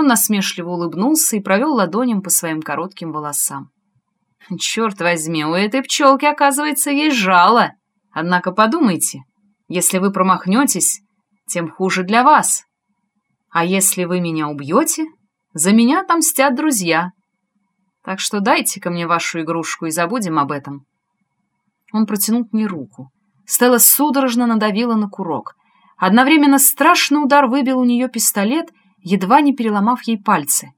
Он насмешливо улыбнулся и провел ладонем по своим коротким волосам. «Черт возьми, у этой пчелки, оказывается, есть жало. Однако подумайте, если вы промахнетесь, тем хуже для вас. А если вы меня убьете, за меня отомстят друзья. Так что дайте-ка мне вашу игрушку и забудем об этом». Он протянул к ней руку. Стелла судорожно надавила на курок. Одновременно страшный удар выбил у нее пистолет, едва не переломав ей пальцы.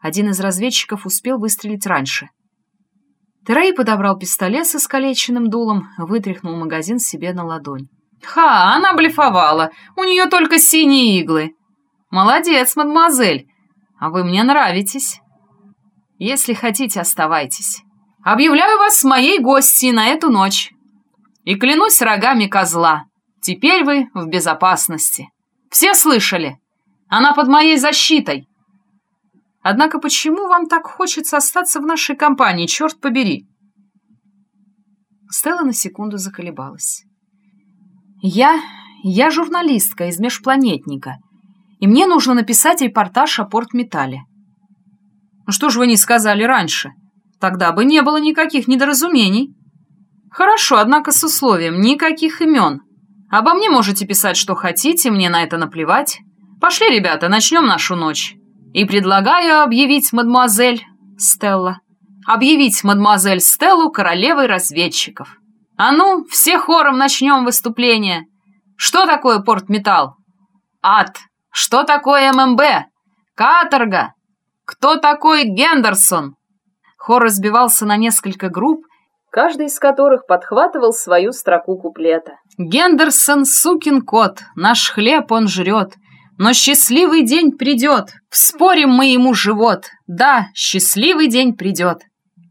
Один из разведчиков успел выстрелить раньше. Терей подобрал пистолет с искалеченным дулом, вытряхнул магазин себе на ладонь. «Ха, она блефовала! У нее только синие иглы!» «Молодец, мадемуазель! А вы мне нравитесь!» «Если хотите, оставайтесь. Объявляю вас моей гостьей на эту ночь!» И клянусь рогами козла, теперь вы в безопасности. Все слышали? Она под моей защитой. Однако почему вам так хочется остаться в нашей компании, черт побери?» Стелла на секунду заколебалась. «Я... я журналистка из «Межпланетника», и мне нужно написать репортаж о портметалле». «Ну «Что же вы не сказали раньше? Тогда бы не было никаких недоразумений». «Хорошо, однако с условием никаких имен. Обо мне можете писать, что хотите, мне на это наплевать. Пошли, ребята, начнем нашу ночь. И предлагаю объявить мадемуазель Стелла. Объявить мадемуазель Стеллу королевой разведчиков. А ну, все хором начнем выступление. Что такое портметалл? Ад. Что такое ММБ? Каторга. Кто такой Гендерсон? Хор разбивался на несколько групп, каждый из которых подхватывал свою строку куплета. «Гендерсон, сукин кот, наш хлеб он жрет, но счастливый день придет, вспорим мы ему живот, да, счастливый день придет.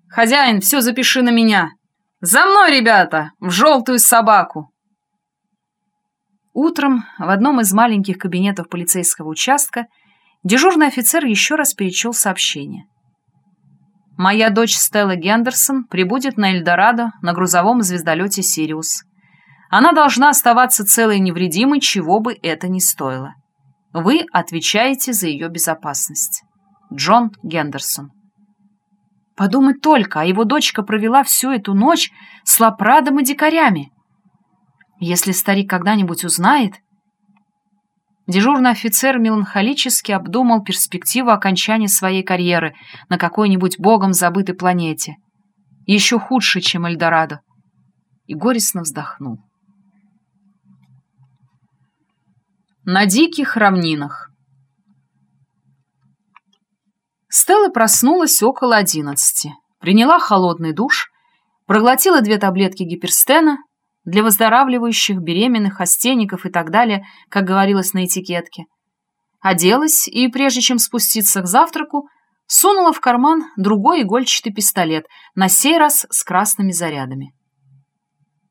Хозяин, все запиши на меня. За мной, ребята, в желтую собаку!» Утром в одном из маленьких кабинетов полицейского участка дежурный офицер еще раз перечел сообщение. Моя дочь Стелла Гендерсон прибудет на Эльдорадо на грузовом звездолете «Сириус». Она должна оставаться целой и невредимой, чего бы это ни стоило. Вы отвечаете за ее безопасность. Джон Гендерсон. Подумать только, а его дочка провела всю эту ночь с лапрадом и дикарями. Если старик когда-нибудь узнает, Дежурный офицер меланхолически обдумал перспективу окончания своей карьеры на какой-нибудь богом забытой планете. Еще худше, чем Эльдорадо. И горестно вздохнул. На диких равнинах Стелла проснулась около одиннадцати, приняла холодный душ, проглотила две таблетки гиперстена для выздоравливающих, беременных, остейников и так далее, как говорилось на этикетке. Оделась и, прежде чем спуститься к завтраку, сунула в карман другой игольчатый пистолет, на сей раз с красными зарядами.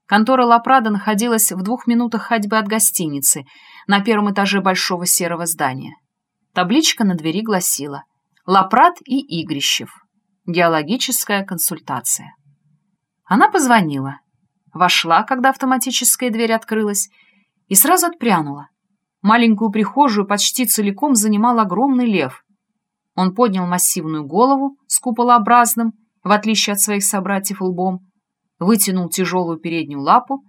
Контора Лапрада находилась в двух минутах ходьбы от гостиницы, на первом этаже большого серого здания. Табличка на двери гласила «Лапрад и Игрищев. Геологическая консультация». Она позвонила вошла, когда автоматическая дверь открылась, и сразу отпрянула. Маленькую прихожую почти целиком занимал огромный лев. Он поднял массивную голову с куполообразным, в отличие от своих собратьев лбом, вытянул тяжелую переднюю лапу,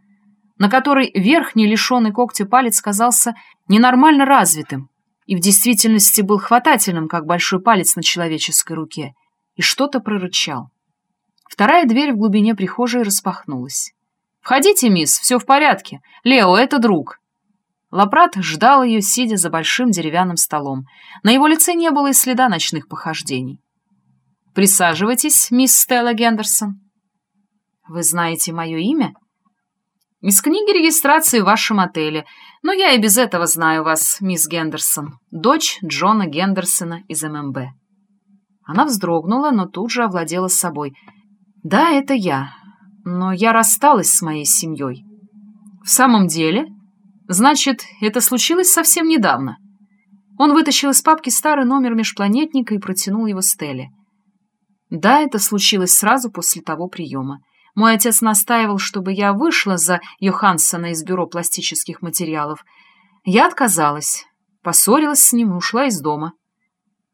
на которой верхний лишенный когтя палец казался ненормально развитым и в действительности был хватательным, как большой палец на человеческой руке, и что-то прорычал. Вторая дверь в глубине прихожей распахнулась. «Входите, мисс, все в порядке. Лео, это друг». Лапрат ждал ее, сидя за большим деревянным столом. На его лице не было и следа ночных похождений. «Присаживайтесь, мисс Стелла Гендерсон». «Вы знаете мое имя?» «Из книги регистрации в вашем отеле. Но я и без этого знаю вас, мисс Гендерсон, дочь Джона Гендерсона из ММБ». Она вздрогнула, но тут же овладела собой. «Да, это я но я рассталась с моей семьей. В самом деле? Значит, это случилось совсем недавно. Он вытащил из папки старый номер межпланетника и протянул его Стелле. Да, это случилось сразу после того приема. Мой отец настаивал, чтобы я вышла за Йоханссона из бюро пластических материалов. Я отказалась, поссорилась с ним и ушла из дома.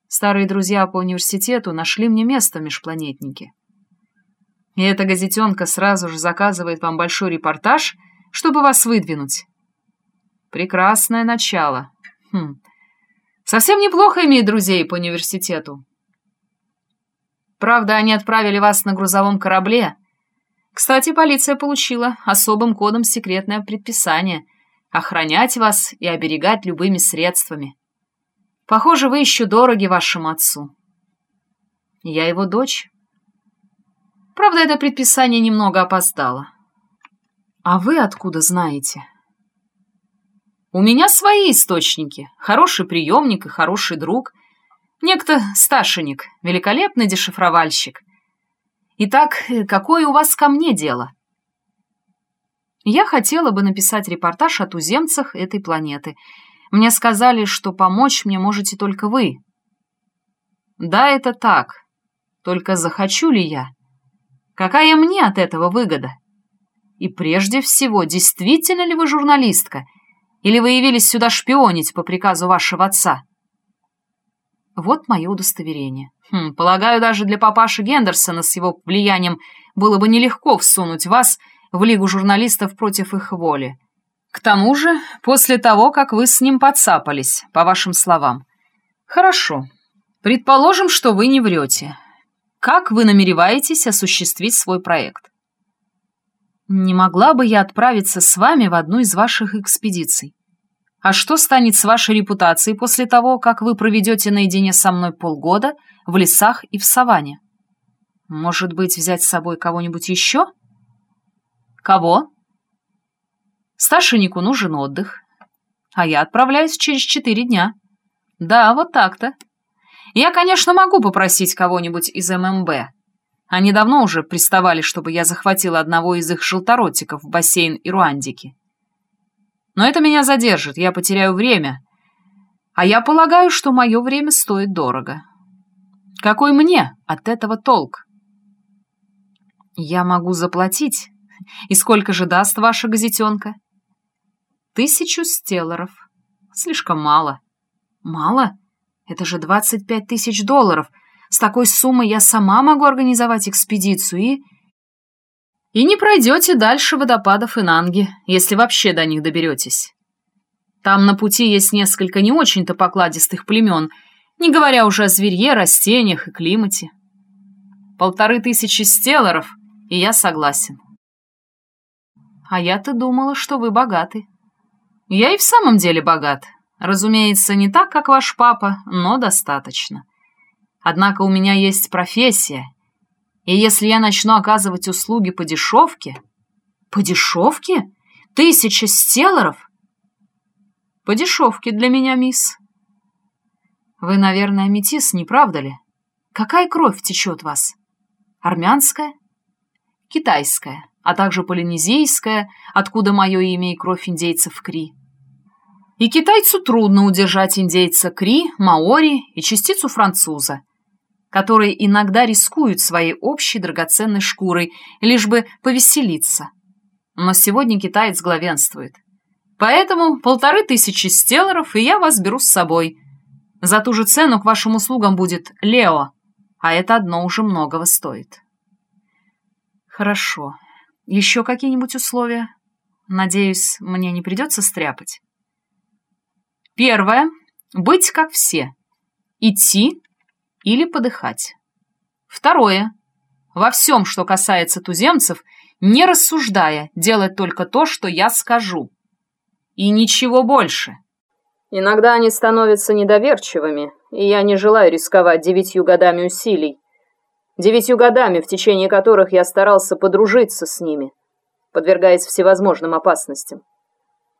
Старые друзья по университету нашли мне место в межпланетнике. И эта газетенка сразу же заказывает вам большой репортаж, чтобы вас выдвинуть. Прекрасное начало. Хм. Совсем неплохо иметь друзей по университету. Правда, они отправили вас на грузовом корабле. Кстати, полиция получила особым кодом секретное предписание — охранять вас и оберегать любыми средствами. Похоже, вы еще дороги вашему отцу. Я его дочь. Правда, это предписание немного опоздало. А вы откуда знаете? У меня свои источники. Хороший приемник и хороший друг. Некто Сташиник, великолепный дешифровальщик. Итак, какое у вас ко мне дело? Я хотела бы написать репортаж о туземцах этой планеты. Мне сказали, что помочь мне можете только вы. Да, это так. Только захочу ли я? Какая мне от этого выгода? И прежде всего, действительно ли вы журналистка? Или вы явились сюда шпионить по приказу вашего отца? Вот мое удостоверение. Хм, полагаю, даже для папаши Гендерсона с его влиянием было бы нелегко всунуть вас в Лигу журналистов против их воли. К тому же, после того, как вы с ним подцапались, по вашим словам. Хорошо. Предположим, что вы не врете. Как вы намереваетесь осуществить свой проект? Не могла бы я отправиться с вами в одну из ваших экспедиций? А что станет с вашей репутацией после того, как вы проведете наедине со мной полгода в лесах и в саванне? Может быть, взять с собой кого-нибудь еще? Кого? Сташенику нужен отдых, а я отправляюсь через четыре дня. Да, вот так-то. Я, конечно, могу попросить кого-нибудь из ММБ. Они давно уже приставали, чтобы я захватила одного из их желторотиков в бассейн Ируандики. Но это меня задержит, я потеряю время. А я полагаю, что мое время стоит дорого. Какой мне от этого толк? Я могу заплатить. И сколько же даст ваша газетенка? Тысячу стелларов. Слишком мало. Мало? Это же 25 тысяч долларов. С такой суммой я сама могу организовать экспедицию и... И не пройдете дальше водопадов Инанги, если вообще до них доберетесь. Там на пути есть несколько не очень-то покладистых племен, не говоря уже о зверье, растениях и климате. Полторы тысячи стелларов, и я согласен. А я-то думала, что вы богаты. Я и в самом деле богат, Разумеется, не так, как ваш папа, но достаточно. Однако у меня есть профессия, и если я начну оказывать услуги по дешевке... По дешевке? Тысяча стелларов? По дешевке для меня, мисс. Вы, наверное, метис, не правда ли? Какая кровь течет вас? Армянская? Китайская, а также полинезийская, откуда мое имя и кровь индейцев Кри. И китайцу трудно удержать индейца Кри, Маори и частицу француза, которые иногда рискуют своей общей драгоценной шкурой, лишь бы повеселиться. Но сегодня китаец главенствует. Поэтому полторы тысячи стелларов, и я вас беру с собой. За ту же цену к вашим услугам будет Лео, а это одно уже многого стоит. Хорошо. Еще какие-нибудь условия? Надеюсь, мне не придется стряпать. Первое – быть как все. Идти или подыхать. Второе – во всем, что касается туземцев, не рассуждая, делать только то, что я скажу. И ничего больше. Иногда они становятся недоверчивыми, и я не желаю рисковать девятью годами усилий. Девятью годами, в течение которых я старался подружиться с ними, подвергаясь всевозможным опасностям.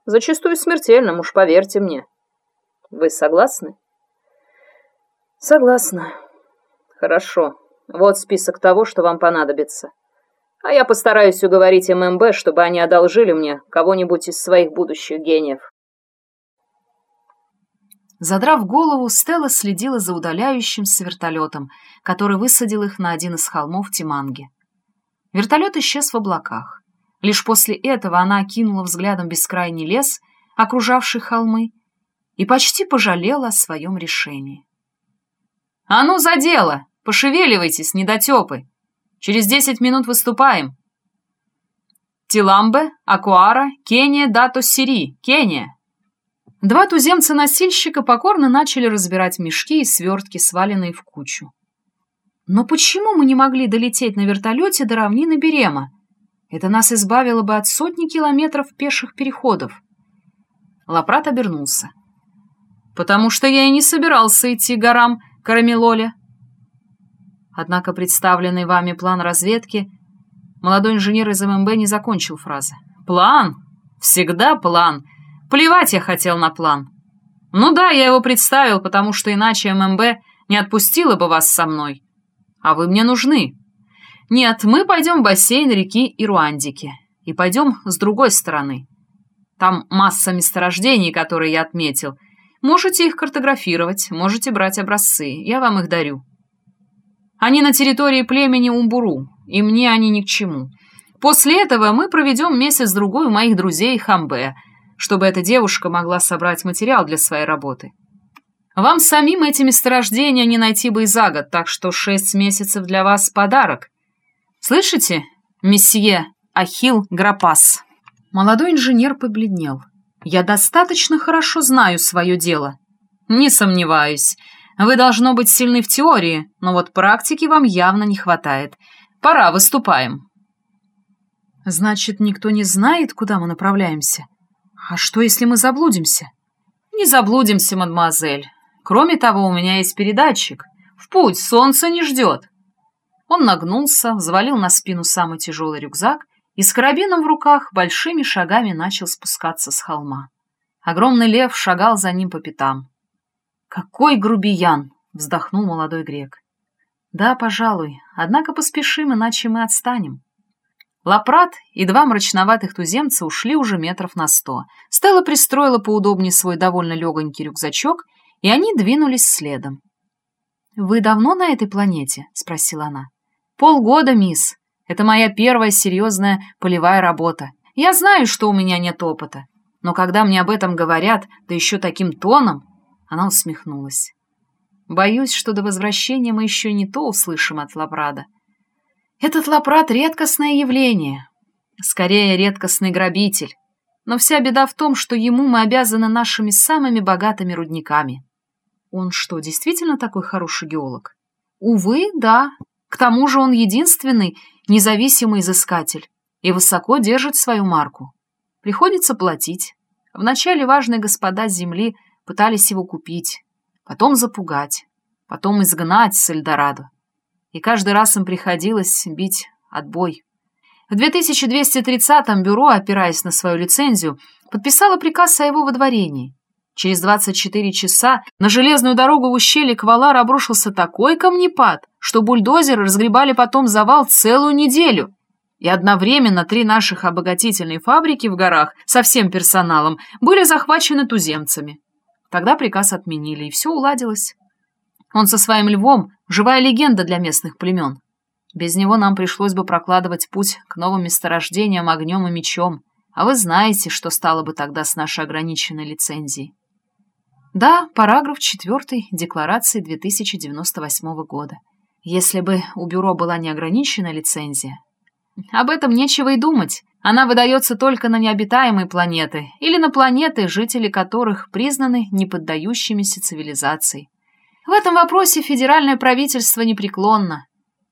Зачастую смертельным, уж поверьте мне. Вы согласны? Согласна. Хорошо. Вот список того, что вам понадобится. А я постараюсь уговорить ММБ, чтобы они одолжили мне кого-нибудь из своих будущих гениев. Задрав голову, Стелла следила за удаляющимся вертолетом, который высадил их на один из холмов Тиманги. Вертолет исчез в облаках. Лишь после этого она окинула взглядом бескрайний лес, окружавший холмы, и почти пожалела о своем решении. «А ну, за дело! Пошевеливайтесь, недотепы! Через десять минут выступаем!» Тиламбе, Акуара, Кения, Дато, Сири, Кения. Два туземца-носильщика покорно начали разбирать мешки и свертки, сваленные в кучу. Но почему мы не могли долететь на вертолете до равнины Берема? Это нас избавило бы от сотни километров пеших переходов. Лапрат обернулся. «Потому что я и не собирался идти горам Карамелоля». Однако представленный вами план разведки Молодой инженер из ММБ не закончил фразы. «План? Всегда план. Плевать я хотел на план. Ну да, я его представил, потому что иначе ММБ не отпустила бы вас со мной. А вы мне нужны. Нет, мы пойдем в бассейн реки Ируандики. И пойдем с другой стороны. Там масса месторождений, которые я отметил. Можете их картографировать, можете брать образцы. Я вам их дарю. Они на территории племени Умбуру, и мне они ни к чему. После этого мы проведем месяц-другой у моих друзей Хамбе, чтобы эта девушка могла собрать материал для своей работы. Вам самим эти месторождения не найти бы и за год, так что шесть месяцев для вас подарок. Слышите, месье Ахил Грапас?» Молодой инженер побледнел. «Я достаточно хорошо знаю свое дело». «Не сомневаюсь. Вы должно быть сильны в теории, но вот практики вам явно не хватает. Пора, выступаем. Значит, никто не знает, куда мы направляемся? А что, если мы заблудимся? Не заблудимся, мадемуазель. Кроме того, у меня есть передатчик. В путь, солнце не ждет. Он нагнулся, взвалил на спину самый тяжелый рюкзак и с карабином в руках большими шагами начал спускаться с холма. Огромный лев шагал за ним по пятам. «Какой грубиян!» — вздохнул молодой грек. «Да, пожалуй. Однако поспешим, иначе мы отстанем». Лапрат и два мрачноватых туземца ушли уже метров на сто. Стелла пристроила поудобнее свой довольно легонький рюкзачок, и они двинулись следом. «Вы давно на этой планете?» — спросила она. «Полгода, мисс. Это моя первая серьезная полевая работа. Я знаю, что у меня нет опыта. Но когда мне об этом говорят, да еще таким тоном...» Она усмехнулась. Боюсь, что до возвращения мы еще не то услышим от Лапрада. Этот Лапрад — редкостное явление. Скорее, редкостный грабитель. Но вся беда в том, что ему мы обязаны нашими самыми богатыми рудниками. Он что, действительно такой хороший геолог? Увы, да. К тому же он единственный независимый изыскатель и высоко держит свою марку. Приходится платить. Вначале важные господа земли пытались его купить, потом запугать, потом изгнать с Эльдорадо. И каждый раз им приходилось бить отбой. В 2230-м бюро, опираясь на свою лицензию, подписало приказ о его водворении. Через 24 часа на железную дорогу в ущелье Квалар обрушился такой камнепад, что бульдозеры разгребали потом завал целую неделю. И одновременно три наших обогатительные фабрики в горах со всем персоналом были захвачены туземцами. Тогда приказ отменили, и все уладилось. Он со своим львом — живая легенда для местных племен. Без него нам пришлось бы прокладывать путь к новым месторождениям огнем и мечом, а вы знаете, что стало бы тогда с нашей ограниченной лицензией. Да, параграф 4 Декларации 2098 года. Если бы у бюро была неограниченная лицензия, об этом нечего и думать. Она выдается только на необитаемые планеты или на планеты, жители которых признаны неподдающимися цивилизации. В этом вопросе федеральное правительство непреклонно,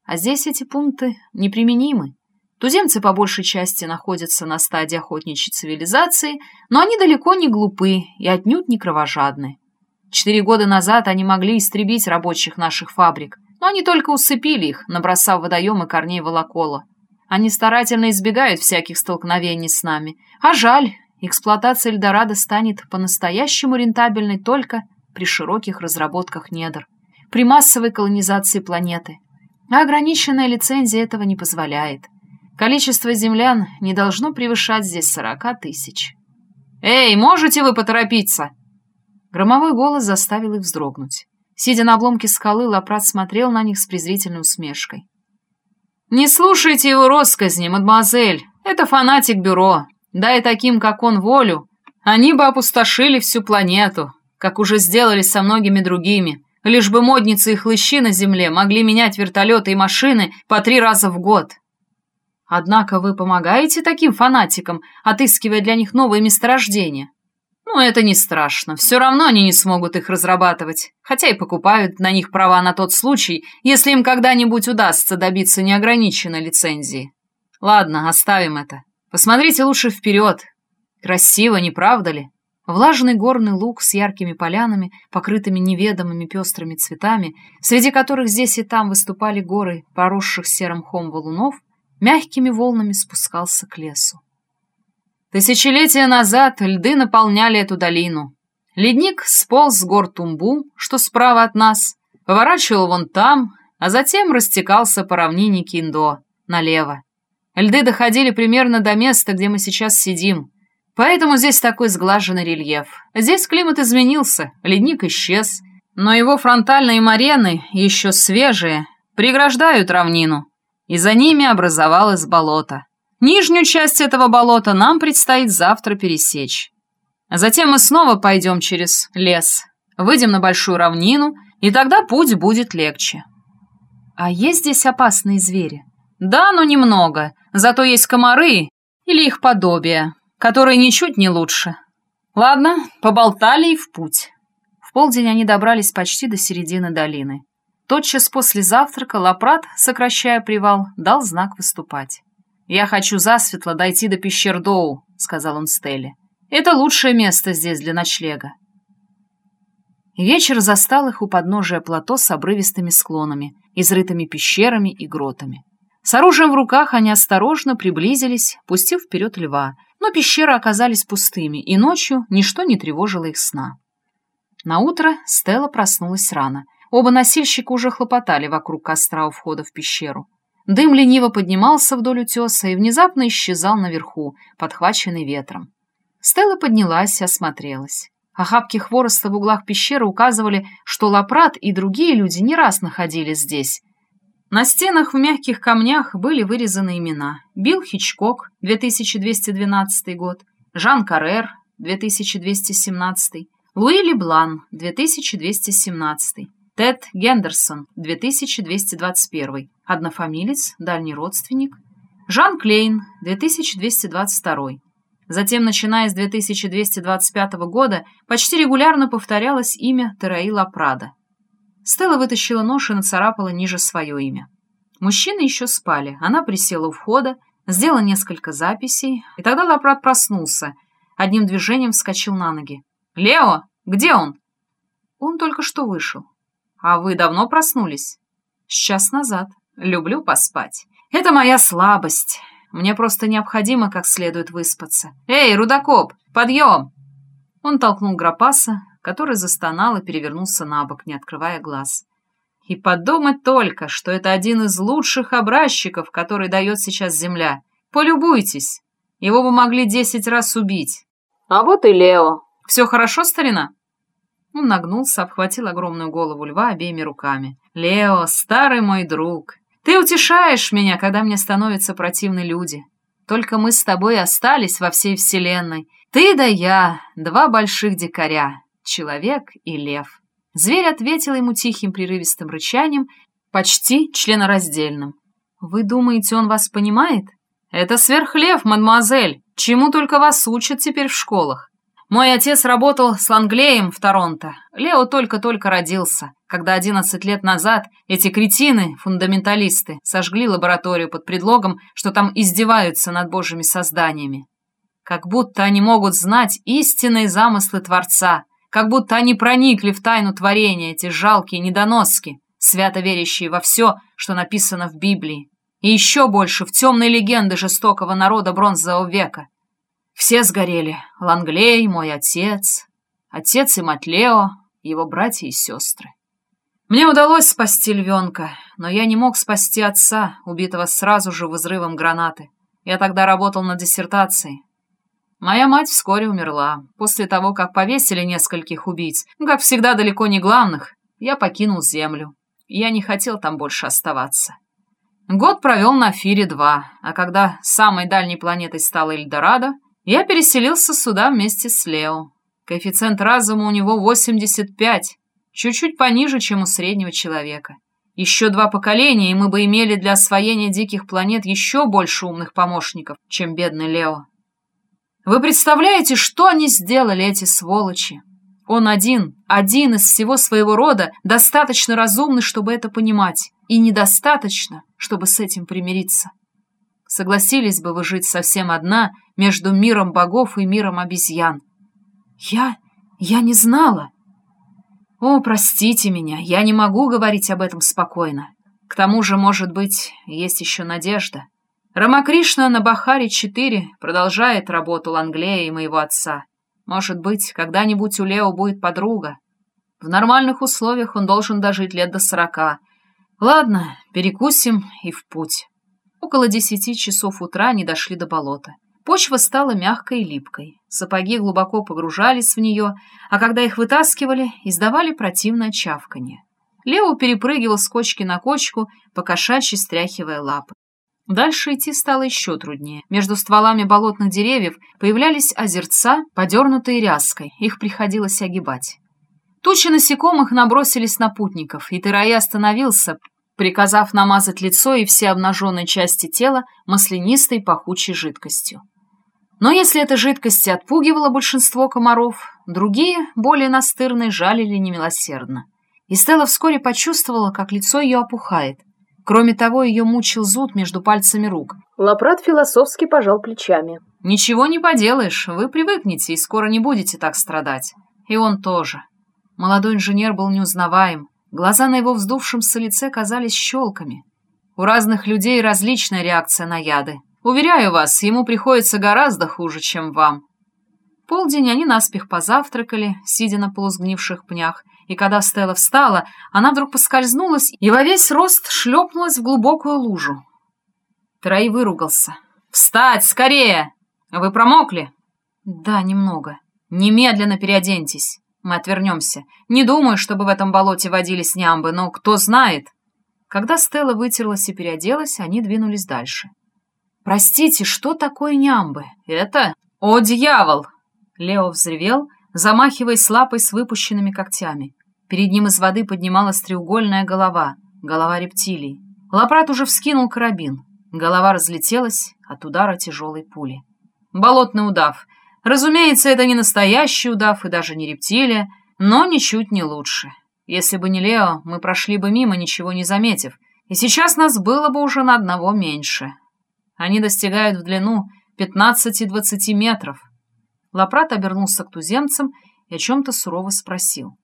а здесь эти пункты неприменимы. Туземцы по большей части находятся на стадии охотничьей цивилизации, но они далеко не глупы и отнюдь не кровожадны. Четыре года назад они могли истребить рабочих наших фабрик, но они только усыпили их, набросав водоемы корней волокола. Они старательно избегают всяких столкновений с нами. А жаль, эксплуатация Эльдорадо станет по-настоящему рентабельной только при широких разработках недр, при массовой колонизации планеты. А ограниченная лицензия этого не позволяет. Количество землян не должно превышать здесь сорока тысяч. «Эй, можете вы поторопиться?» Громовой голос заставил их вздрогнуть. Сидя на обломке скалы, Лапрат смотрел на них с презрительной усмешкой. «Не слушайте его россказни, мадемуазель. Это фанатик бюро. Дай таким, как он, волю. Они бы опустошили всю планету, как уже сделали со многими другими, лишь бы модницы и хлыщи на земле могли менять вертолеты и машины по три раза в год. Однако вы помогаете таким фанатикам, отыскивая для них новые месторождения. Ну, это не страшно. Все равно они не смогут их разрабатывать, хотя и покупают на них права на тот случай, если им когда-нибудь удастся добиться неограниченной лицензии. Ладно, оставим это. Посмотрите лучше вперед. Красиво, не правда ли? Влажный горный луг с яркими полянами, покрытыми неведомыми пестрыми цветами, среди которых здесь и там выступали горы, поросших серым хом валунов, мягкими волнами спускался к лесу. Тысячелетия назад льды наполняли эту долину. Ледник сполз с гор Тумбу, что справа от нас, поворачивал вон там, а затем растекался по равнине Киндо, налево. Льды доходили примерно до места, где мы сейчас сидим. Поэтому здесь такой сглаженный рельеф. Здесь климат изменился, ледник исчез, но его фронтальные марены, еще свежие, преграждают равнину, и за ними образовалось болото. Нижнюю часть этого болота нам предстоит завтра пересечь. А затем мы снова пойдем через лес, выйдем на большую равнину, и тогда путь будет легче. А есть здесь опасные звери? Да, но немного. Зато есть комары или их подобие, которые ничуть не лучше. Ладно, поболтали и в путь. В полдень они добрались почти до середины долины. Тотчас после завтрака Лапрат, сокращая привал, дал знак выступать. «Я хочу засветло дойти до пещер Доу», — сказал он Стелле. «Это лучшее место здесь для ночлега». Вечер застал их у подножия плато с обрывистыми склонами, изрытыми пещерами и гротами. С оружием в руках они осторожно приблизились, пустив вперед льва, но пещеры оказались пустыми, и ночью ничто не тревожило их сна. Наутро Стелла проснулась рано. Оба носильщика уже хлопотали вокруг костра у входа в пещеру. Дым лениво поднимался вдоль утеса и внезапно исчезал наверху, подхваченный ветром. Стелла поднялась и осмотрелась. Охапки хвороста в углах пещеры указывали, что Лапрат и другие люди не раз находились здесь. На стенах в мягких камнях были вырезаны имена. Билл Хичкок, 2212 год, Жан Каррер, 2217, Луи Леблан, 2217, Тед Гендерсон, 2221, однофамилец, дальний родственник. Жан Клейн, 2222. Затем, начиная с 2225 года, почти регулярно повторялось имя Тераила Прада. Стелла вытащила нож и нацарапала ниже свое имя. Мужчины еще спали. Она присела у входа, сделала несколько записей, и тогда Лапрад проснулся. Одним движением вскочил на ноги. «Лео, где он?» Он только что вышел. «А вы давно проснулись?» «С час назад. Люблю поспать. Это моя слабость. Мне просто необходимо как следует выспаться. Эй, Рудокоп, подъем!» Он толкнул Грапаса, который застонал и перевернулся на бок, не открывая глаз. И подумать только, что это один из лучших образчиков, который дает сейчас Земля. Полюбуйтесь. Его бы могли десять раз убить. А вот и Лео. Все хорошо, старина? Он нагнулся, обхватил огромную голову льва обеими руками. «Лео, старый мой друг, ты утешаешь меня, когда мне становятся противны люди. Только мы с тобой остались во всей вселенной. Ты да я, два больших дикаря, человек и лев». Зверь ответил ему тихим прерывистым рычанием, почти членораздельным. «Вы думаете, он вас понимает?» «Это сверхлев, мадемуазель. Чему только вас учат теперь в школах. Мой отец работал с Ланглеем в Торонто. Лео только-только родился, когда 11 лет назад эти кретины, фундаменталисты, сожгли лабораторию под предлогом, что там издеваются над божьими созданиями. Как будто они могут знать истинные замыслы Творца, как будто они проникли в тайну творения, эти жалкие недоноски, свято верящие во все, что написано в Библии, и еще больше в темные легенды жестокого народа бронзового века, все сгорели. Ланглей, мой отец, отец и мать Лео, его братья и сестры. Мне удалось спасти львенка, но я не мог спасти отца, убитого сразу же взрывом гранаты. Я тогда работал над диссертацией. Моя мать вскоре умерла. После того, как повесили нескольких убийц, как всегда далеко не главных, я покинул Землю. Я не хотел там больше оставаться. Год провел на Фире-2, а когда самой дальней планетой стала Эльдорадо, я переселился сюда вместе с Лео. Коэффициент разума у него 85. чуть-чуть пониже, чем у среднего человека. Еще два поколения, и мы бы имели для освоения диких планет еще больше умных помощников, чем бедный Лео. Вы представляете, что они сделали, эти сволочи? Он один, один из всего своего рода, достаточно разумный, чтобы это понимать, и недостаточно, чтобы с этим примириться. Согласились бы вы жить совсем одна между миром богов и миром обезьян? Я... я не знала. О, простите меня, я не могу говорить об этом спокойно. К тому же, может быть, есть еще надежда. Рамакришна на Бахаре-4 продолжает работу Ланглея и моего отца. Может быть, когда-нибудь у Лео будет подруга. В нормальных условиях он должен дожить лет до сорока. Ладно, перекусим и в путь. Около десяти часов утра они дошли до болота. Почва стала мягкой и липкой. Сапоги глубоко погружались в нее, а когда их вытаскивали, издавали противное чавканье. Лео перепрыгивал с кочки на кочку, покошачьи стряхивая лапы. Дальше идти стало еще труднее. Между стволами болотных деревьев появлялись озерца, подернутые ряской. Их приходилось огибать. Тучи насекомых набросились на путников, и Терай остановился, приказав намазать лицо и все обнаженные части тела маслянистой пахучей жидкостью. Но если эта жидкость отпугивала большинство комаров, другие, более настырные, жалили немилосердно. И Стелла вскоре почувствовала, как лицо ее опухает. Кроме того, ее мучил зуд между пальцами рук. Лапрат философски пожал плечами. «Ничего не поделаешь, вы привыкнете и скоро не будете так страдать. И он тоже». Молодой инженер был неузнаваем, Глаза на его вздувшемся лице казались щелками. У разных людей различная реакция на яды. Уверяю вас, ему приходится гораздо хуже, чем вам. Полдень они наспех позавтракали, сидя на полусгнивших пнях, и когда Стелла встала, она вдруг поскользнулась и во весь рост шлепнулась в глубокую лужу. Трой выругался. «Встать, скорее! Вы промокли?» «Да, немного. Немедленно переоденьтесь». Мы отвернемся. Не думаю, чтобы в этом болоте водились нямбы, но кто знает. Когда Стелла вытерлась и переоделась, они двинулись дальше. «Простите, что такое нямбы?» «Это? О, дьявол!» Лео взревел, замахиваясь лапой с выпущенными когтями. Перед ним из воды поднималась треугольная голова, голова рептилии. Лапрат уже вскинул карабин. Голова разлетелась от удара тяжелой пули. «Болотный удав! Разумеется, это не настоящий удав и даже не рептилия, но ничуть не лучше. Если бы не Лео, мы прошли бы мимо, ничего не заметив, и сейчас нас было бы уже на одного меньше. Они достигают в длину 15-20 метров. Лапрат обернулся к туземцам и о чем-то сурово спросил.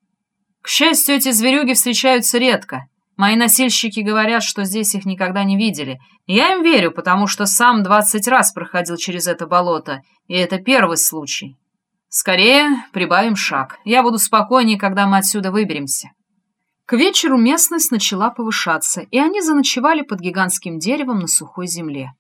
К счастью, эти зверюги встречаются редко. Мои носильщики говорят, что здесь их никогда не видели. Я им верю, потому что сам двадцать раз проходил через это болото, и это первый случай. Скорее прибавим шаг. Я буду спокойнее, когда мы отсюда выберемся. К вечеру местность начала повышаться, и они заночевали под гигантским деревом на сухой земле.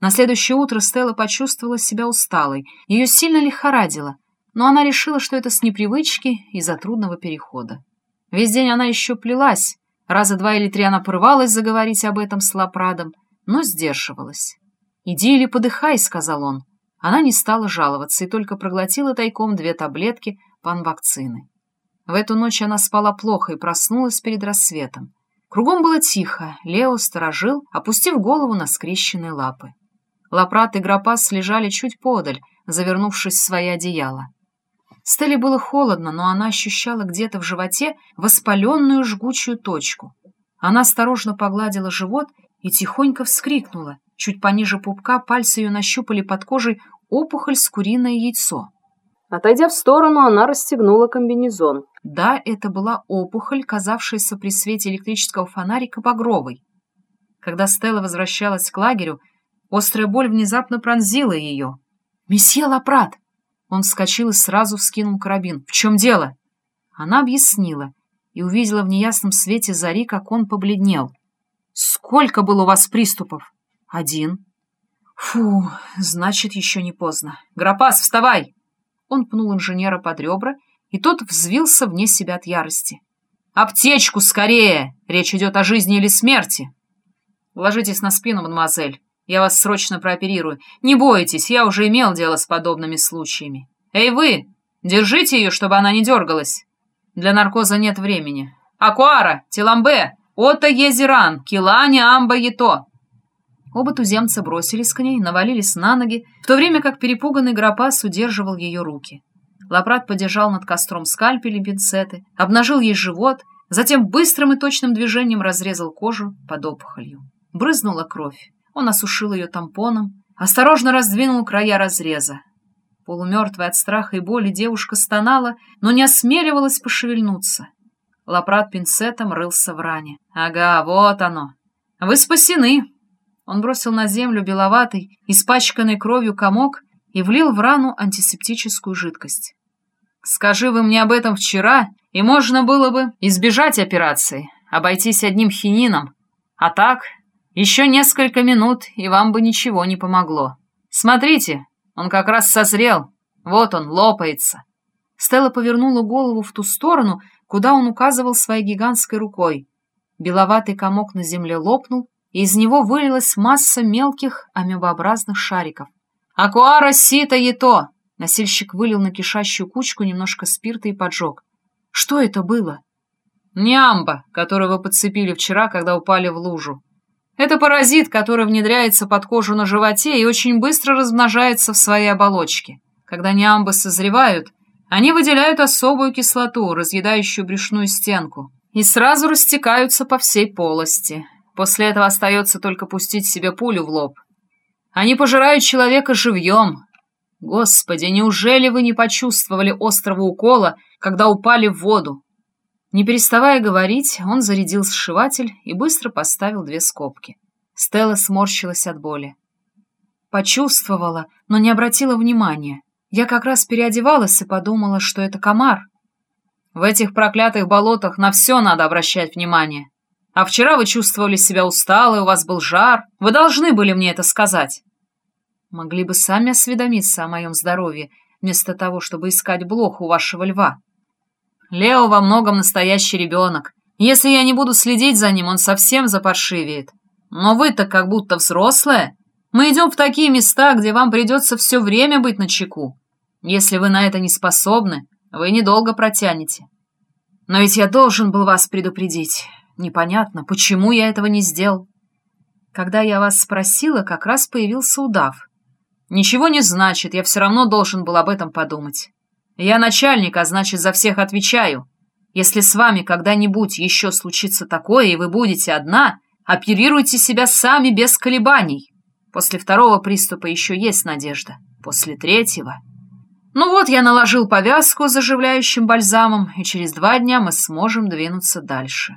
На следующее утро Стелла почувствовала себя усталой, ее сильно лихорадило, но она решила, что это с непривычки из-за трудного перехода. Весь день она еще плелась, Раза два или три она порывалась заговорить об этом с Лапрадом, но сдерживалась. «Иди или подыхай», — сказал он. Она не стала жаловаться и только проглотила тайком две таблетки панвакцины. В эту ночь она спала плохо и проснулась перед рассветом. Кругом было тихо, Лео сторожил, опустив голову на скрещенные лапы. Лапрат и Грапас лежали чуть подаль, завернувшись в свои одеяла. Стелле было холодно, но она ощущала где-то в животе воспаленную жгучую точку. Она осторожно погладила живот и тихонько вскрикнула. Чуть пониже пупка пальцы ее нащупали под кожей опухоль с куриное яйцо. Отойдя в сторону, она расстегнула комбинезон. Да, это была опухоль, казавшаяся при свете электрического фонарика багровой. Когда Стелла возвращалась к лагерю, острая боль внезапно пронзила ее. «Месье Лапрат!» Он вскочил и сразу вскинул карабин. «В чем дело?» Она объяснила и увидела в неясном свете зари, как он побледнел. «Сколько было у вас приступов?» «Один». «Фу, значит, еще не поздно. Грапас, вставай!» Он пнул инженера под ребра, и тот взвился вне себя от ярости. «Аптечку скорее! Речь идет о жизни или смерти!» «Ложитесь на спину, мадемуазель. Я вас срочно прооперирую. Не бойтесь, я уже имел дело с подобными случаями. Эй, вы! Держите ее, чтобы она не дергалась!» Для наркоза нет времени. Акуара, Теламбе, Ота Езиран, Килани Амба Ето. Оба туземца бросились к ней, навалились на ноги, в то время как перепуганный Грапас удерживал ее руки. Лапрат подержал над костром скальпель и пинцеты, обнажил ей живот, затем быстрым и точным движением разрезал кожу под опухолью. Брызнула кровь. Он осушил ее тампоном, осторожно раздвинул края разреза. Полумертвая от страха и боли девушка стонала, но не осмеливалась пошевельнуться. Лапрат пинцетом рылся в ране. «Ага, вот оно! Вы спасены!» Он бросил на землю беловатый, испачканный кровью комок и влил в рану антисептическую жидкость. «Скажи вы мне об этом вчера, и можно было бы избежать операции, обойтись одним хинином. А так, еще несколько минут, и вам бы ничего не помогло. Смотрите, он как раз созрел. Вот он, лопается». Стелла повернула голову в ту сторону, куда он указывал своей гигантской рукой. Беловатый комок на земле лопнул, и из него вылилась масса мелких амебообразных шариков. «Акуара сита ето!» Носильщик вылил на кишащую кучку немножко спирта и поджег. «Что это было?» «Нямба, которую вы подцепили вчера, когда упали в лужу. Это паразит, который внедряется под кожу на животе и очень быстро размножается в своей оболочке. Когда нямбы созревают, они выделяют особую кислоту, разъедающую брюшную стенку, и сразу растекаются по всей полости. После этого остается только пустить себе пулю в лоб. Они пожирают человека живьем. Господи, неужели вы не почувствовали острого укола, когда упали в воду? Не переставая говорить, он зарядил сшиватель и быстро поставил две скобки. Стелла сморщилась от боли. Почувствовала, но не обратила внимания. Я как раз переодевалась и подумала, что это комар. В этих проклятых болотах на все надо обращать внимание. А вчера вы чувствовали себя усталой, у вас был жар. Вы должны были мне это сказать. Могли бы сами осведомиться о моем здоровье, вместо того, чтобы искать блох у вашего льва. Лео во многом настоящий ребенок. Если я не буду следить за ним, он совсем запаршивеет. Но вы-то как будто взрослая. Мы идем в такие места, где вам придется все время быть на чеку. Если вы на это не способны, вы недолго протянете. Но ведь я должен был вас предупредить. Непонятно, почему я этого не сделал. Когда я вас спросила, как раз появился удав. Ничего не значит, я все равно должен был об этом подумать. Я начальник, а значит, за всех отвечаю. Если с вами когда-нибудь еще случится такое, и вы будете одна, оперируйте себя сами без колебаний. После второго приступа еще есть надежда. После третьего... Ну вот, я наложил повязку заживляющим бальзамом, и через два дня мы сможем двинуться дальше.